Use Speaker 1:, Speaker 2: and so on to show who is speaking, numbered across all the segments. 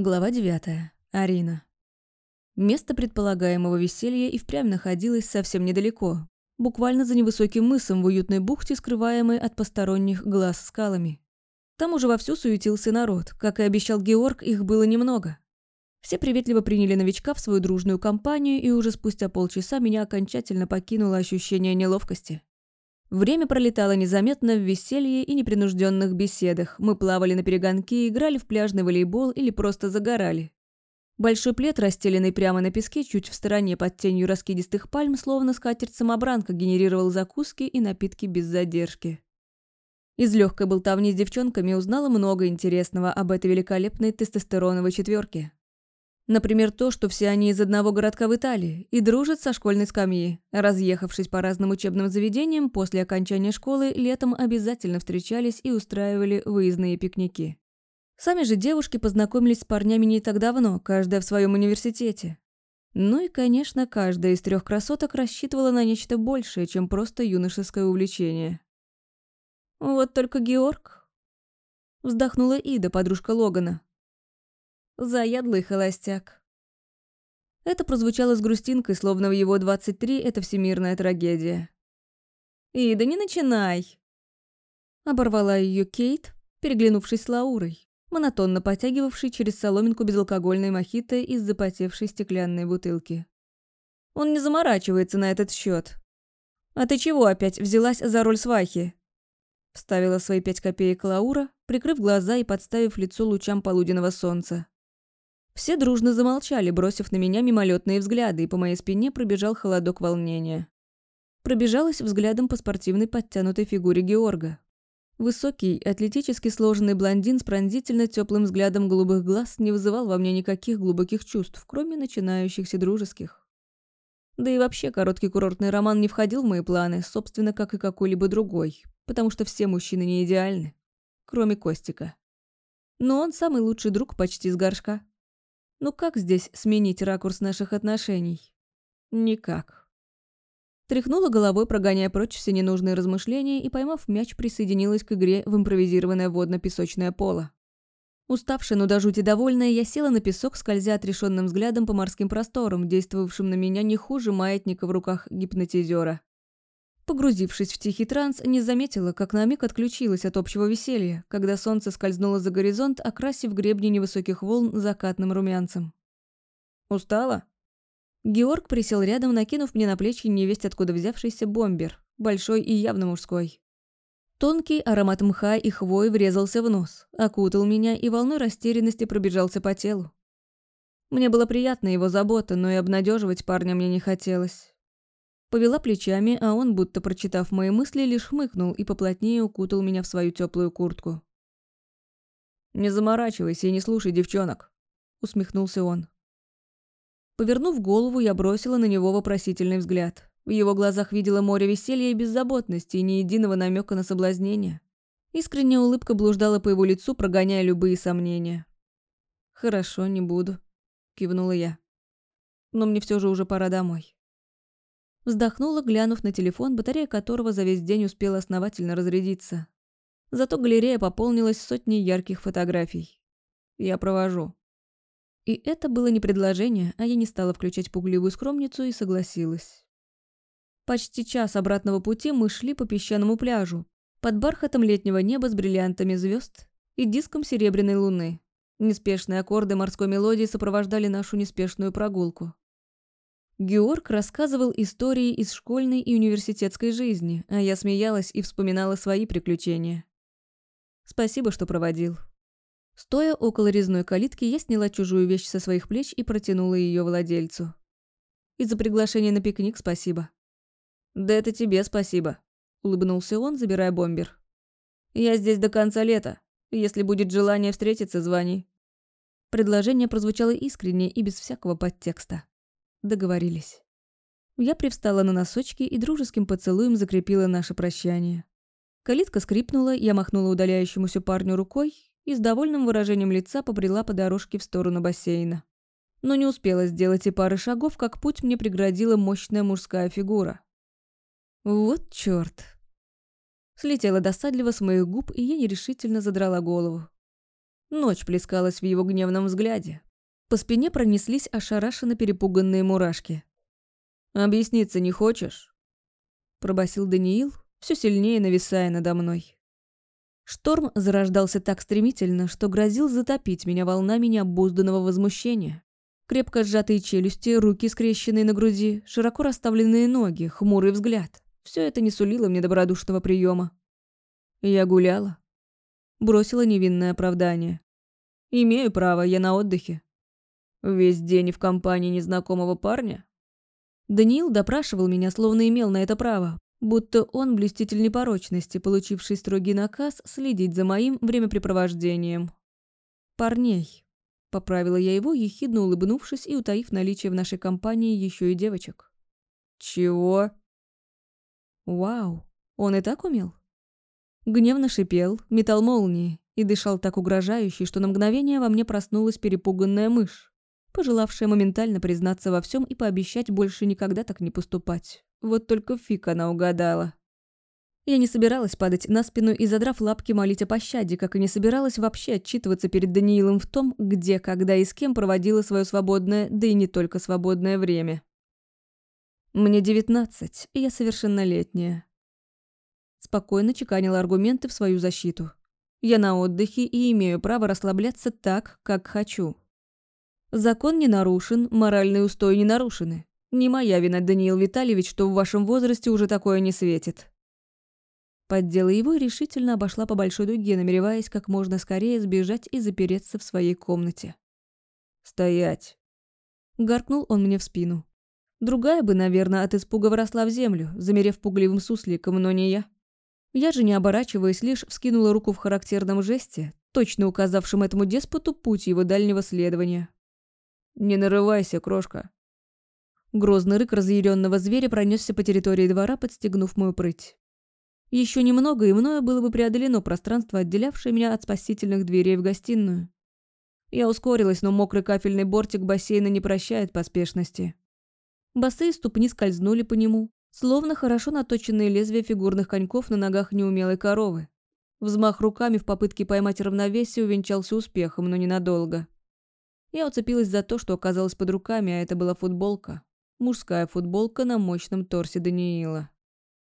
Speaker 1: Глава 9. Арина. Место предполагаемого веселья и впрямь находилось совсем недалеко, буквально за невысоким мысом в уютной бухте, скрываемой от посторонних глаз скалами. Там уже вовсю суетился народ, как и обещал Георг, их было немного. Все приветливо приняли новичка в свою дружную компанию, и уже спустя полчаса меня окончательно покинуло ощущение неловкости. Время пролетало незаметно в веселье и непринужденных беседах. Мы плавали на перегонки, играли в пляжный волейбол или просто загорали. Большой плед, расстеленный прямо на песке, чуть в стороне под тенью раскидистых пальм, словно скатерть-самобранка, генерировал закуски и напитки без задержки. Из легкой болтовни с девчонками узнала много интересного об этой великолепной тестостероновой четверке. Например, то, что все они из одного городка в Италии и дружат со школьной скамьи. Разъехавшись по разным учебным заведениям, после окончания школы летом обязательно встречались и устраивали выездные пикники. Сами же девушки познакомились с парнями не так давно, каждая в своем университете. Ну и, конечно, каждая из трех красоток рассчитывала на нечто большее, чем просто юношеское увлечение. «Вот только Георг...» Вздохнула Ида, подружка Логана. Заядлый холостяк. Это прозвучало с грустинкой, словно в его 23 это всемирная трагедия. «Ида, не начинай!» Оборвала ее Кейт, переглянувшись с Лаурой, монотонно потягивавшей через соломинку безалкогольной мохито из запотевшей стеклянной бутылки. «Он не заморачивается на этот счет. «А ты чего опять взялась за роль свахи?» Вставила свои пять копеек Лаура, прикрыв глаза и подставив лицо лучам полуденного солнца. Все дружно замолчали, бросив на меня мимолетные взгляды, и по моей спине пробежал холодок волнения. Пробежалась взглядом по спортивной подтянутой фигуре Георга. Высокий, атлетически сложенный блондин с пронзительно теплым взглядом голубых глаз не вызывал во мне никаких глубоких чувств, кроме начинающихся дружеских. Да и вообще короткий курортный роман не входил в мои планы, собственно, как и какой-либо другой, потому что все мужчины не идеальны, кроме Костика. Но он самый лучший друг почти с горшка. Ну как здесь сменить ракурс наших отношений? Никак. Тряхнула головой, прогоняя прочь все ненужные размышления, и, поймав мяч, присоединилась к игре в импровизированное водно-песочное поло. Уставшая, но до жути довольная, я села на песок, скользя отрешенным взглядом по морским просторам, действовавшим на меня не хуже маятника в руках гипнотизера. Погрузившись в тихий транс, не заметила, как на миг отключилась от общего веселья, когда солнце скользнуло за горизонт, окрасив гребни невысоких волн закатным румянцем. «Устала?» Георг присел рядом, накинув мне на плечи невесть откуда взявшийся бомбер, большой и явно мужской. Тонкий аромат мха и хвои врезался в нос, окутал меня и волной растерянности пробежался по телу. Мне было приятно его забота, но и обнадеживать парня мне не хотелось. Повела плечами, а он, будто прочитав мои мысли, лишь хмыкнул и поплотнее укутал меня в свою теплую куртку. «Не заморачивайся и не слушай девчонок», — усмехнулся он. Повернув голову, я бросила на него вопросительный взгляд. В его глазах видела море веселья и беззаботности, и ни единого намека на соблазнение. Искренняя улыбка блуждала по его лицу, прогоняя любые сомнения. «Хорошо, не буду», — кивнула я. «Но мне все же уже пора домой». Вздохнула, глянув на телефон, батарея которого за весь день успела основательно разрядиться. Зато галерея пополнилась сотней ярких фотографий. Я провожу. И это было не предложение, а я не стала включать пугливую скромницу и согласилась. Почти час обратного пути мы шли по песчаному пляжу, под бархатом летнего неба с бриллиантами звезд и диском серебряной луны. Неспешные аккорды морской мелодии сопровождали нашу неспешную прогулку. Георг рассказывал истории из школьной и университетской жизни, а я смеялась и вспоминала свои приключения. Спасибо, что проводил. Стоя около резной калитки, я сняла чужую вещь со своих плеч и протянула ее владельцу. И за приглашение на пикник спасибо. «Да это тебе спасибо», — улыбнулся он, забирая бомбер. «Я здесь до конца лета. Если будет желание встретиться, звони». Предложение прозвучало искренне и без всякого подтекста. Договорились. Я привстала на носочки и дружеским поцелуем закрепила наше прощание. Калитка скрипнула, я махнула удаляющемуся парню рукой и с довольным выражением лица побрела по дорожке в сторону бассейна. Но не успела сделать и пары шагов, как путь мне преградила мощная мужская фигура. Вот чёрт. Слетела досадливо с моих губ, и я нерешительно задрала голову. Ночь плескалась в его гневном взгляде. По спине пронеслись ошарашенно перепуганные мурашки. «Объясниться не хочешь?» Пробасил Даниил, все сильнее нависая надо мной. Шторм зарождался так стремительно, что грозил затопить меня волнами необузданного возмущения. Крепко сжатые челюсти, руки скрещенные на груди, широко расставленные ноги, хмурый взгляд. Все это не сулило мне добродушного приема. Я гуляла. Бросила невинное оправдание. Имею право, я на отдыхе. Весь день в компании незнакомого парня? Даниил допрашивал меня, словно имел на это право, будто он блюститель непорочности, получивший строгий наказ следить за моим времяпрепровождением. Парней. Поправила я его, ехидно улыбнувшись и утаив наличие в нашей компании еще и девочек. «Чего?» «Вау, он и так умел?» Гневно шипел, метал молнии и дышал так угрожающе, что на мгновение во мне проснулась перепуганная мышь, пожелавшая моментально признаться во всем и пообещать больше никогда так не поступать. Вот только фиг она угадала. Я не собиралась падать на спину и, задрав лапки, молить о пощаде, как и не собиралась вообще отчитываться перед Даниилом в том, где, когда и с кем проводила свое свободное, да и не только свободное время. Мне девятнадцать, и я совершеннолетняя. Спокойно чеканила аргументы в свою защиту. Я на отдыхе и имею право расслабляться так, как хочу. Закон не нарушен, моральные устои не нарушены. Не моя вина, Даниил Витальевич, что в вашем возрасте уже такое не светит. Поддела его и решительно обошла по большой дуге, намереваясь как можно скорее сбежать и запереться в своей комнате. «Стоять!» Гаркнул он мне в спину. Другая бы, наверное, от испуга вросла в землю, замерев пугливым сусликом, но не я. Я же, не оборачиваясь, лишь вскинула руку в характерном жесте, точно указавшем этому деспоту путь его дальнего следования. «Не нарывайся, крошка!» Грозный рык разъяренного зверя пронесся по территории двора, подстегнув мою прыть. Еще немного, и мною было бы преодолено пространство, отделявшее меня от спасительных дверей в гостиную. Я ускорилась, но мокрый кафельный бортик бассейна не прощает поспешности. Босые ступни скользнули по нему, словно хорошо наточенные лезвия фигурных коньков на ногах неумелой коровы. Взмах руками в попытке поймать равновесие увенчался успехом, но ненадолго. Я уцепилась за то, что оказалось под руками, а это была футболка. Мужская футболка на мощном торсе Даниила.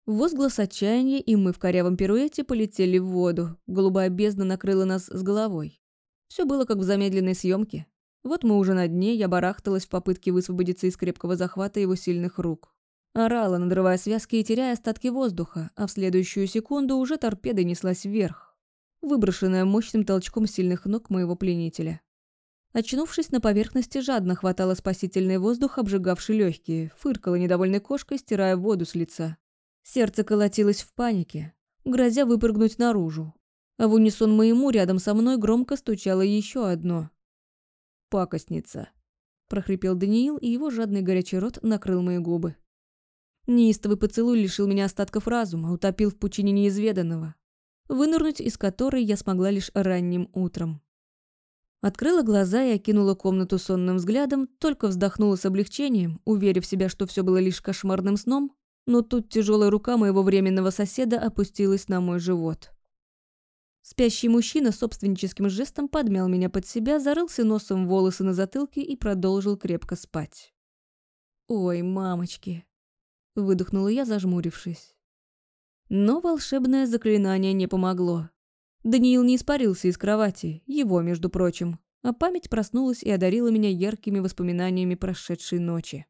Speaker 1: Возглас отчаяния, и мы в корявом пируэте полетели в воду. Голубая бездна накрыла нас с головой. Все было как в замедленной съемке. Вот мы уже на дне, я барахталась в попытке высвободиться из крепкого захвата его сильных рук. Орала, надрывая связки и теряя остатки воздуха, а в следующую секунду уже торпеда неслась вверх, выброшенная мощным толчком сильных ног моего пленителя. Очнувшись на поверхности, жадно хватала спасительный воздух, обжигавший легкие, фыркала недовольной кошкой, стирая воду с лица. Сердце колотилось в панике, грозя выпрыгнуть наружу. А в унисон моему рядом со мной громко стучало еще одно. «Пакостница», – прохрипел Даниил, и его жадный горячий рот накрыл мои губы. Неистовый поцелуй лишил меня остатков разума, утопил в пучине неизведанного, вынырнуть из которой я смогла лишь ранним утром. Открыла глаза и окинула комнату сонным взглядом, только вздохнула с облегчением, уверив себя, что все было лишь кошмарным сном, но тут тяжелая рука моего временного соседа опустилась на мой живот. Спящий мужчина собственническим жестом подмял меня под себя, зарылся носом в волосы на затылке и продолжил крепко спать. «Ой, мамочки!» – выдохнула я, зажмурившись. Но волшебное заклинание не помогло. Даниил не испарился из кровати, его, между прочим, а память проснулась и одарила меня яркими воспоминаниями прошедшей ночи.